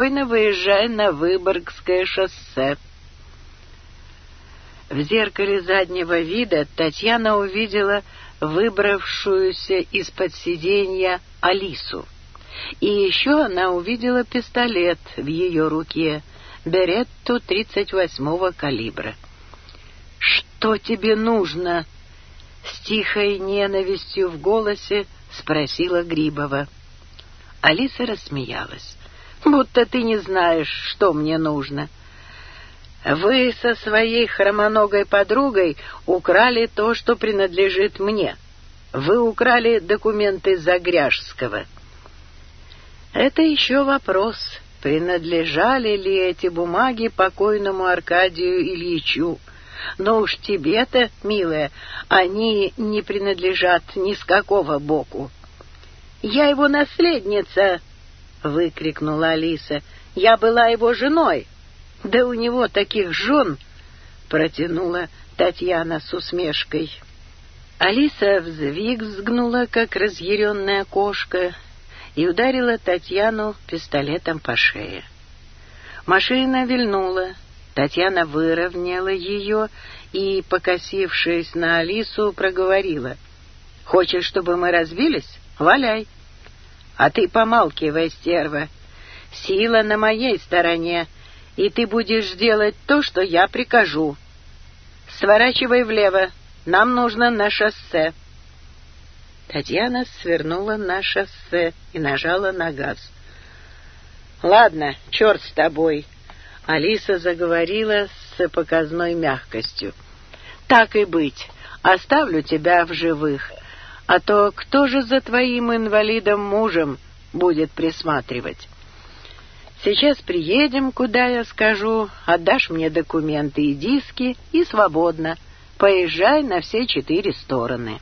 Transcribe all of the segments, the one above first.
спокойно выезжая на Выборгское шоссе. В зеркале заднего вида Татьяна увидела выбравшуюся из-под сиденья Алису. И еще она увидела пистолет в ее руке, Беретту 38-го калибра. «Что тебе нужно?» — с тихой ненавистью в голосе спросила Грибова. Алиса рассмеялась будто ты не знаешь, что мне нужно. Вы со своей хромоногой подругой украли то, что принадлежит мне. Вы украли документы Загряжского. Это еще вопрос, принадлежали ли эти бумаги покойному Аркадию Ильичу. Но уж тебе-то, милая, они не принадлежат ни с какого боку. Я его наследница, выкрикнула Алиса. «Я была его женой!» «Да у него таких жен!» — протянула Татьяна с усмешкой. Алиса взвизгнула, как разъяренная кошка, и ударила Татьяну пистолетом по шее. Машина вильнула, Татьяна выровняла ее и, покосившись на Алису, проговорила. «Хочешь, чтобы мы разбились? Валяй!» «А ты помалкивай, стерва! Сила на моей стороне, и ты будешь делать то, что я прикажу. Сворачивай влево, нам нужно на шоссе». Татьяна свернула на шоссе и нажала на газ. «Ладно, черт с тобой!» Алиса заговорила с показной мягкостью. «Так и быть, оставлю тебя в живых, а А то кто же за твоим инвалидом-мужем будет присматривать? Сейчас приедем, куда я скажу, отдашь мне документы и диски, и свободно. Поезжай на все четыре стороны.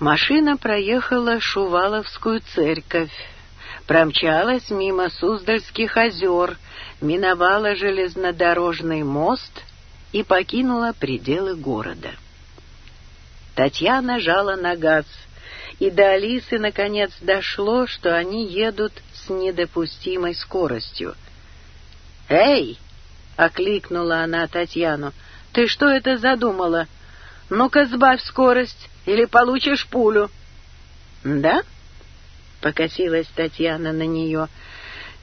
Машина проехала Шуваловскую церковь, промчалась мимо Суздальских озер, миновала железнодорожный мост и покинула пределы города. Татьяна жала на газ, и до Алисы наконец дошло, что они едут с недопустимой скоростью. «Эй!» — окликнула она Татьяну. «Ты что это задумала? Ну-ка сбавь скорость!» или получишь пулю». «Да?» — покосилась Татьяна на нее.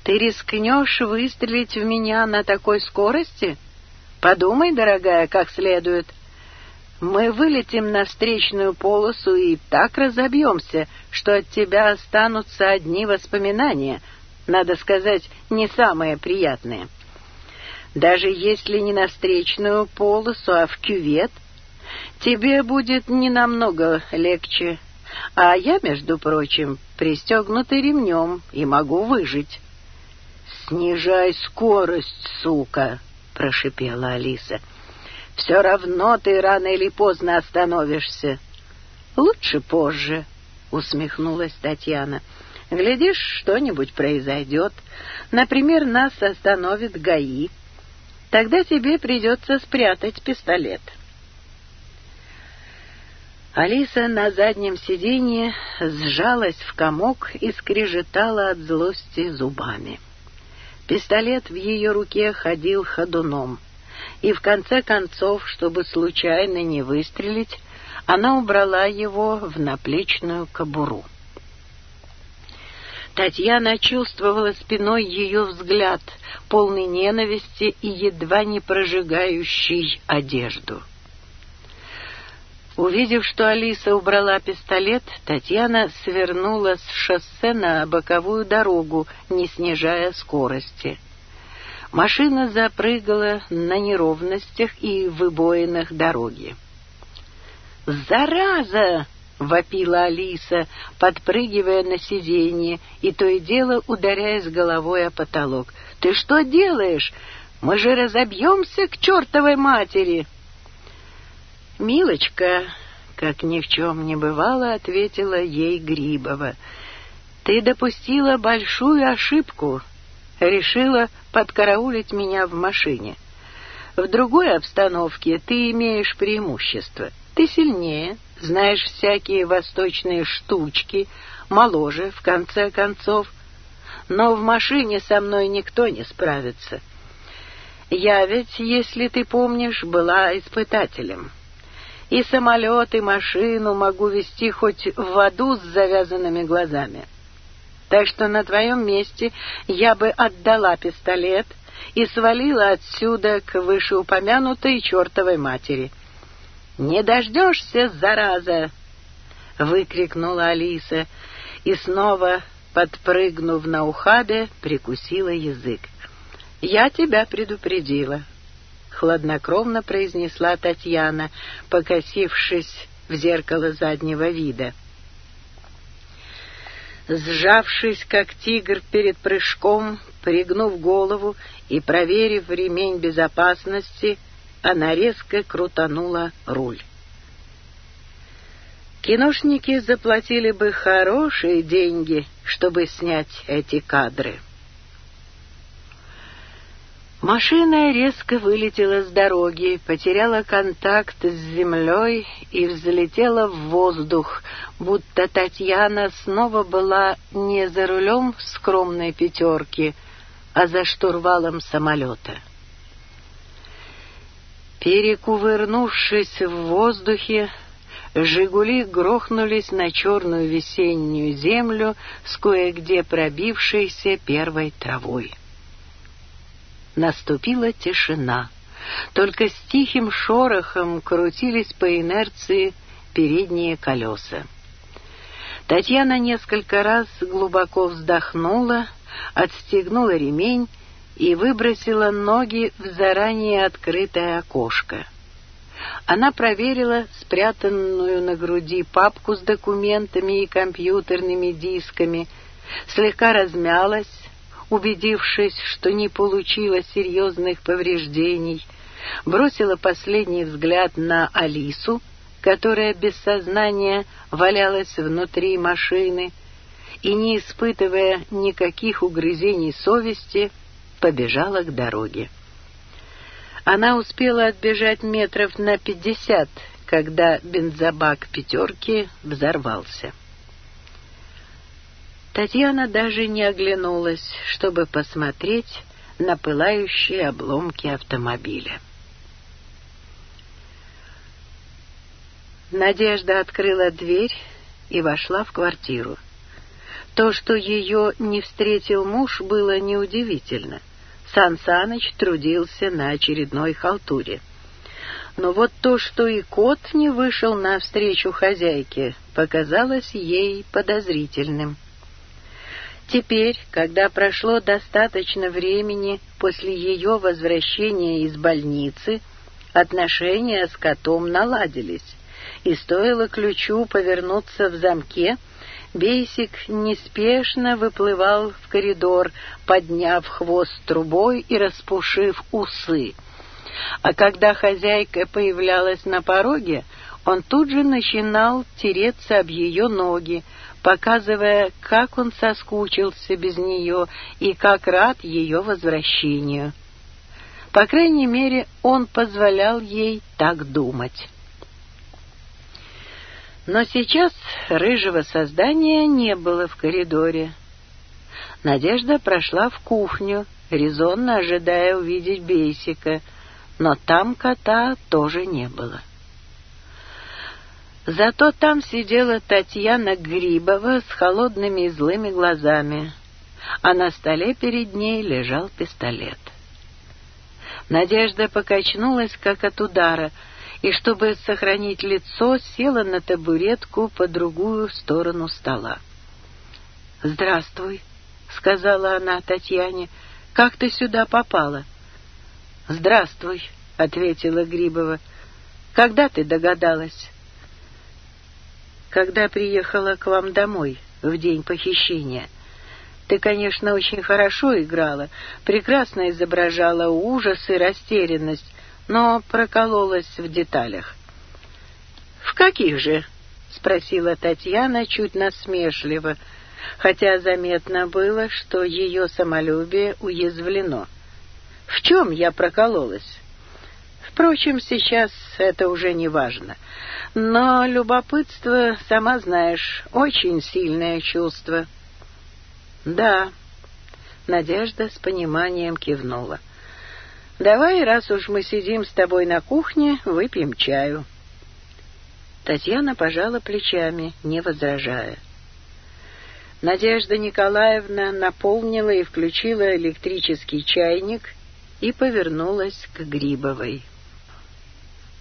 «Ты рискнешь выстрелить в меня на такой скорости? Подумай, дорогая, как следует. Мы вылетим на встречную полосу и так разобьемся, что от тебя останутся одни воспоминания, надо сказать, не самые приятные. Даже если не на встречную полосу, а в кювет, тебе будет не намного легче, а я, между прочим, пристегнутый ремнем и могу выжить». «Снижай скорость, сука!» — прошипела Алиса. все равно ты рано или поздно остановишься. Лучше позже, усмехнулась Татьяна. Глядишь, что-нибудь произойдет. Например, нас остановит ГАИ. Тогда тебе придется спрятать пистолет. Алиса на заднем сиденье сжалась в комок и скрежетала от злости зубами. Пистолет в ее руке ходил ходуном — и в конце концов, чтобы случайно не выстрелить, она убрала его в наплечную кобуру. Татьяна чувствовала спиной ее взгляд, полный ненависти и едва не прожигающий одежду. Увидев, что Алиса убрала пистолет, Татьяна свернула с шоссе на боковую дорогу, не снижая скорости. Машина запрыгала на неровностях и выбоинах дороги. «Зараза!» — вопила Алиса, подпрыгивая на сиденье и то и дело ударяясь головой о потолок. «Ты что делаешь? Мы же разобьемся к чертовой матери!» «Милочка!» — как ни в чем не бывало, ответила ей Грибова. «Ты допустила большую ошибку. Решила подкараулить меня в машине. В другой обстановке ты имеешь преимущество. Ты сильнее, знаешь всякие восточные штучки, моложе, в конце концов. Но в машине со мной никто не справится. Я ведь, если ты помнишь, была испытателем. И самолет, и машину могу вести хоть в аду с завязанными глазами так что на твоем месте я бы отдала пистолет и свалила отсюда к вышеупомянутой чертовой матери. «Не дождешься, зараза!» — выкрикнула Алиса и снова, подпрыгнув на ухабе, прикусила язык. «Я тебя предупредила», — хладнокровно произнесла Татьяна, покосившись в зеркало заднего вида сжавшись, как тигр перед прыжком, пригнув голову и проверив ремень безопасности, она резко крутанула руль. Киношники заплатили бы хорошие деньги, чтобы снять эти кадры. Машина резко вылетела с дороги, потеряла контакт с землей и взлетела в воздух, будто Татьяна снова была не за рулем скромной пятерки, а за штурвалом самолета. Перекувырнувшись в воздухе, «Жигули» грохнулись на черную весеннюю землю с кое-где пробившейся первой травой. Наступила тишина. Только с тихим шорохом крутились по инерции передние колеса. Татьяна несколько раз глубоко вздохнула, отстегнула ремень и выбросила ноги в заранее открытое окошко. Она проверила спрятанную на груди папку с документами и компьютерными дисками, слегка размялась, убедившись, что не получила серьезных повреждений, бросила последний взгляд на Алису, которая без сознания валялась внутри машины, и, не испытывая никаких угрызений совести, побежала к дороге. Она успела отбежать метров на пятьдесят, когда бензобак «пятерки» взорвался. Татьяна даже не оглянулась, чтобы посмотреть на пылающие обломки автомобиля. Надежда открыла дверь и вошла в квартиру. То, что ее не встретил муж, было неудивительно. Сан Саныч трудился на очередной халтуре. Но вот то, что и кот не вышел навстречу хозяйке, показалось ей подозрительным. — Теперь, когда прошло достаточно времени после ее возвращения из больницы, отношения с котом наладились, и стоило ключу повернуться в замке, Бейсик неспешно выплывал в коридор, подняв хвост трубой и распушив усы. А когда хозяйка появлялась на пороге, он тут же начинал тереться об ее ноги, показывая, как он соскучился без нее и как рад ее возвращению. По крайней мере, он позволял ей так думать. Но сейчас рыжего создания не было в коридоре. Надежда прошла в кухню, резонно ожидая увидеть Бейсика, но там кота тоже не было. — Зато там сидела Татьяна Грибова с холодными и злыми глазами, а на столе перед ней лежал пистолет. Надежда покачнулась, как от удара, и, чтобы сохранить лицо, села на табуретку по другую сторону стола. «Здравствуй», — сказала она Татьяне, — «как ты сюда попала?» «Здравствуй», — ответила Грибова, — «когда ты догадалась?» когда приехала к вам домой в день похищения. Ты, конечно, очень хорошо играла, прекрасно изображала ужас и растерянность, но прокололась в деталях. «В каких же?» — спросила Татьяна чуть насмешливо, хотя заметно было, что ее самолюбие уязвлено. «В чем я прокололась?» Впрочем, сейчас это уже не важно. Но любопытство, сама знаешь, очень сильное чувство. Да. Надежда с пониманием кивнула. Давай, раз уж мы сидим с тобой на кухне, выпьем чаю. Татьяна пожала плечами, не возражая. Надежда Николаевна наполнила и включила электрический чайник и повернулась к Грибовой.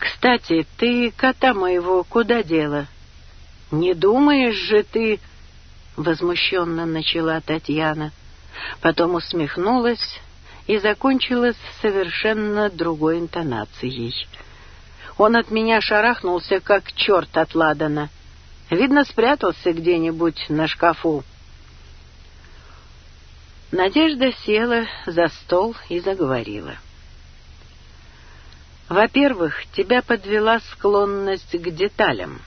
«Кстати, ты кота моего куда дела?» «Не думаешь же ты...» — возмущенно начала Татьяна. Потом усмехнулась и закончила с совершенно другой интонацией. Он от меня шарахнулся, как черт от Ладана. Видно, спрятался где-нибудь на шкафу. Надежда села за стол и заговорила. — во-первых, тебя подвела склонность к деталям.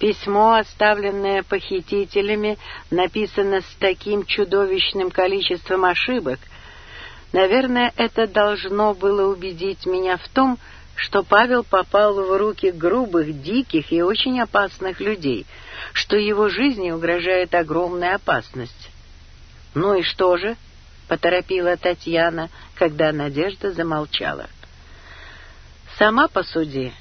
Письмо, оставленное похитителями, написано с таким чудовищным количеством ошибок. Наверное, это должно было убедить меня в том, что Павел попал в руки грубых, диких и очень опасных людей, что его жизни угрожает огромная опасность. «Ну и что же?» — поторопила Татьяна, когда Надежда замолчала. Сама по суде.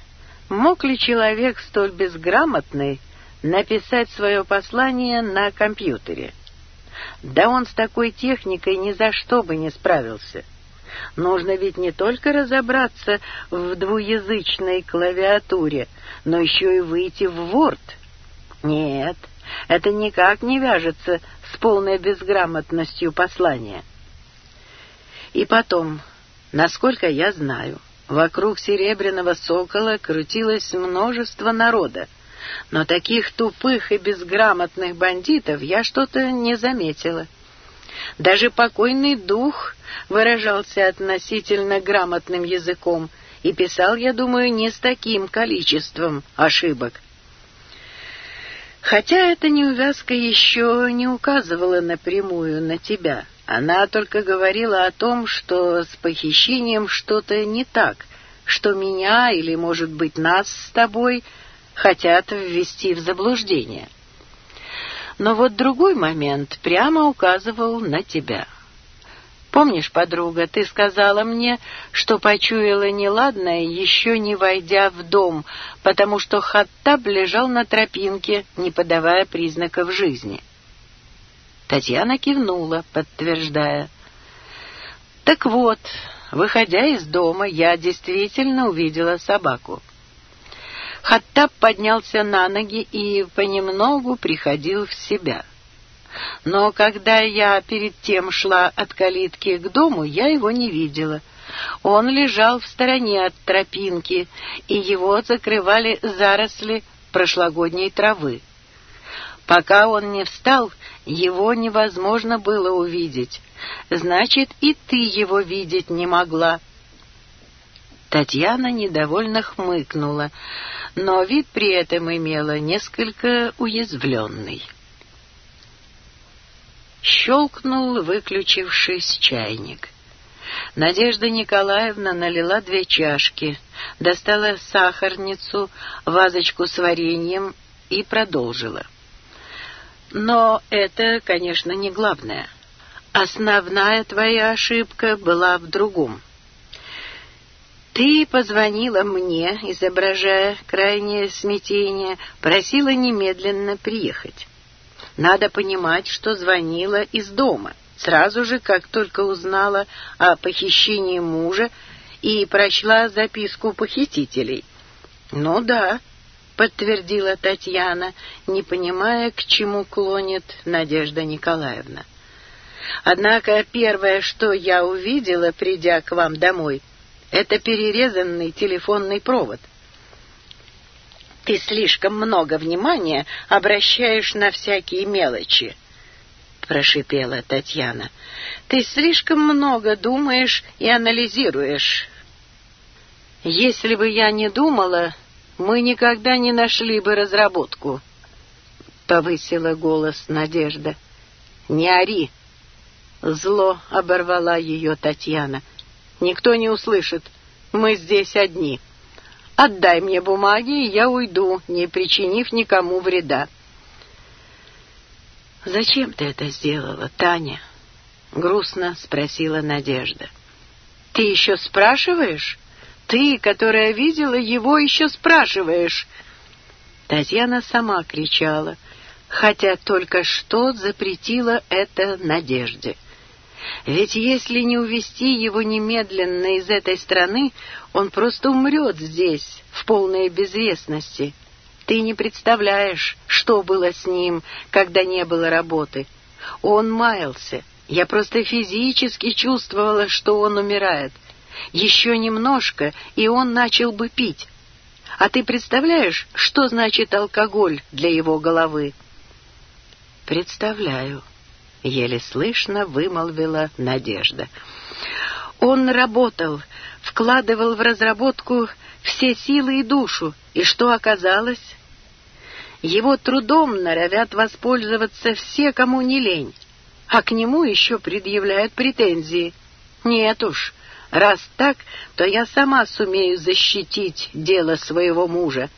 Мог ли человек столь безграмотный написать свое послание на компьютере? Да он с такой техникой ни за что бы не справился. Нужно ведь не только разобраться в двуязычной клавиатуре, но еще и выйти в Word. Нет, это никак не вяжется с полной безграмотностью послания. И потом, насколько я знаю, — Вокруг серебряного сокола крутилось множество народа, но таких тупых и безграмотных бандитов я что-то не заметила. Даже покойный дух выражался относительно грамотным языком, и писал, я думаю, не с таким количеством ошибок. Хотя эта неувязка еще не указывала напрямую на тебя — она только говорила о том, что с похищением что-то не так, что меня или, может быть, нас с тобой хотят ввести в заблуждение. Но вот другой момент прямо указывал на тебя. Помнишь, подруга, ты сказала мне, что почуяла неладное, еще не войдя в дом, потому что Хаттаб лежал на тропинке, не подавая признаков жизни. — Татьяна кивнула, подтверждая. «Так вот, выходя из дома, я действительно увидела собаку». Хаттаб поднялся на ноги и понемногу приходил в себя. Но когда я перед тем шла от калитки к дому, я его не видела. Он лежал в стороне от тропинки, и его закрывали заросли прошлогодней травы. Пока он не встал, его невозможно было увидеть. Значит, и ты его видеть не могла. Татьяна недовольно хмыкнула, но вид при этом имела несколько уязвленный. Щелкнул выключившись чайник. Надежда Николаевна налила две чашки, достала сахарницу, вазочку с вареньем и продолжила но это, конечно, не главное. Основная твоя ошибка была в другом. Ты позвонила мне, изображая крайнее смятение, просила немедленно приехать. Надо понимать, что звонила из дома, сразу же, как только узнала о похищении мужа и прочла записку похитителей. Ну да, — подтвердила Татьяна, не понимая, к чему клонит Надежда Николаевна. Однако первое, что я увидела, придя к вам домой, это перерезанный телефонный провод. Ты слишком много внимания обращаешь на всякие мелочи, прошипела Татьяна. Ты слишком много думаешь и анализируешь. Если бы я не думала, мы никогда не нашли бы разработку. Повысила голос Надежда. Не ори. Зло оборвала ее Татьяна. Никто не услышит. Мы здесь одни. Отдай мне бумаги, и я уйду, не причинив никому вреда. «Зачем ты это сделала, Таня?» — грустно спросила Надежда. «Ты еще спрашиваешь?» ты, которая видела его, еще спрашиваешь?» Татьяна сама кричала, хотя только что запретила это Надежде. Ведь если не увести его немедленно из этой страны, он просто умрет здесь, в полной безвестности. Ты не представляешь, что было с ним, когда не было работы. Он маялся. Я просто физически чувствовала, что он умирает. Еще немножко, и он начал бы пить. А ты представляешь, что значит алкоголь для его головы? Представляю. Еле слышно вымолвила Надежда. Он работал, вкладывал в разработку все силы и душу, и что оказалось? Его трудом норовят воспользоваться все, кому не лень, а к нему еще предъявляют претензии. Нет уж, Раз так, то я сама сумею защитить дело своего мужа.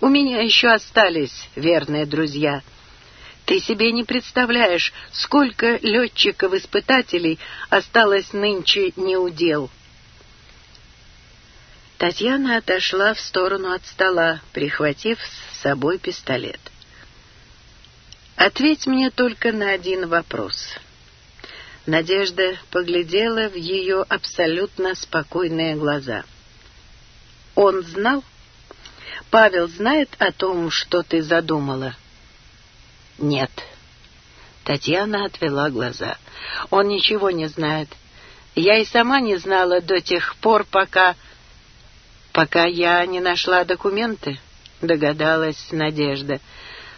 У меня еще остались верные друзья. Ты себе не представляешь, сколько летчиков-испытателей осталось нынче неудел». Татьяна отошла в сторону от стола, прихватив с собой пистолет. «Ответь мне только на один вопрос». Надежда поглядела в ее абсолютно спокойные глаза. «Он знал? Павел знает о том, что ты задумала?» «Нет». Татьяна отвела глаза. «Он ничего не знает. Я и сама не знала до тех пор, пока... пока я не нашла документы», — догадалась Надежда.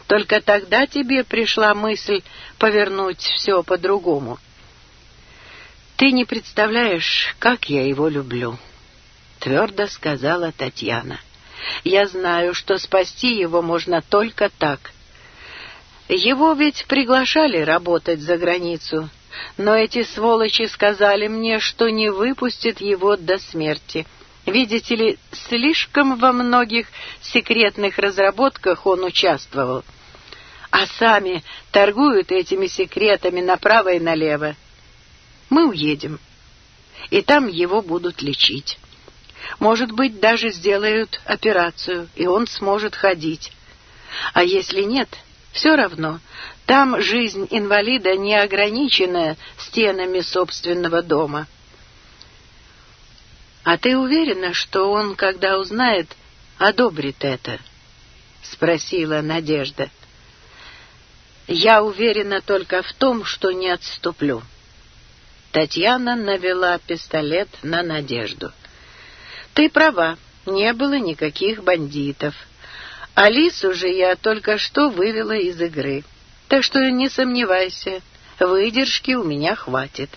«Только тогда тебе пришла мысль повернуть все по-другому». Ты не представляешь, как я его люблю, твердо сказала Татьяна. Я знаю, что спасти его можно только так. Его ведь приглашали работать за границу, но эти сволочи сказали мне, что не выпустят его до смерти. Видите ли, слишком во многих секретных разработках он участвовал. А сами торгуют этими секретами направо и налево. Мы уедем, и там его будут лечить. Может быть, даже сделают операцию, и он сможет ходить. А если нет, все равно, там жизнь инвалида не ограничена стенами собственного дома. «А ты уверена, что он, когда узнает, одобрит это?» — спросила Надежда. «Я уверена только в том, что не отступлю». Татьяна навела пистолет на Надежду. «Ты права, не было никаких бандитов. Алису же я только что вывела из игры. Так что не сомневайся, выдержки у меня хватит».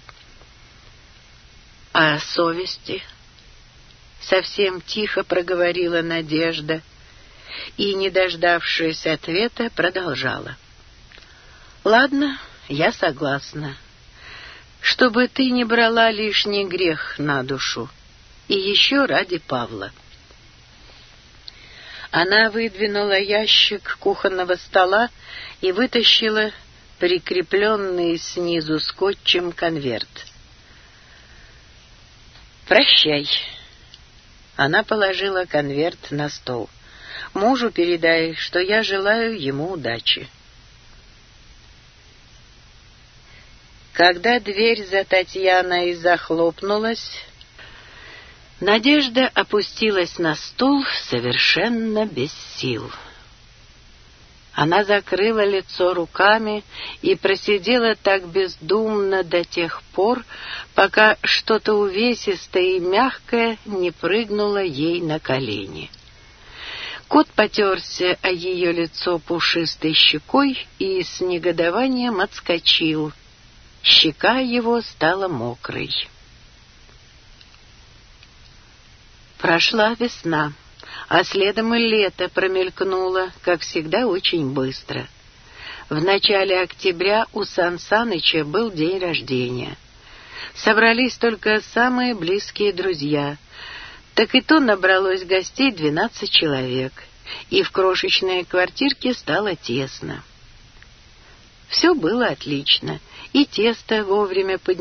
«А совести?» Совсем тихо проговорила Надежда и, не дождавшись ответа, продолжала. «Ладно, я согласна чтобы ты не брала лишний грех на душу. И еще ради Павла. Она выдвинула ящик кухонного стола и вытащила прикрепленный снизу скотчем конверт. «Прощай!» Она положила конверт на стол. «Мужу передай, что я желаю ему удачи». Когда дверь за Татьяной захлопнулась, Надежда опустилась на стул совершенно без сил. Она закрыла лицо руками и просидела так бездумно до тех пор, пока что-то увесистое и мягкое не прыгнуло ей на колени. Кот потерся о ее лицо пушистой щекой и с негодованием отскочил — Щека его стала мокрой. Прошла весна, а следом и лето промелькнуло, как всегда, очень быстро. В начале октября у Сан Саныча был день рождения. Собрались только самые близкие друзья. Так и то набралось гостей двенадцать человек, и в крошечной квартирке стало тесно. Все было отлично — и тесто вовремя поднялось.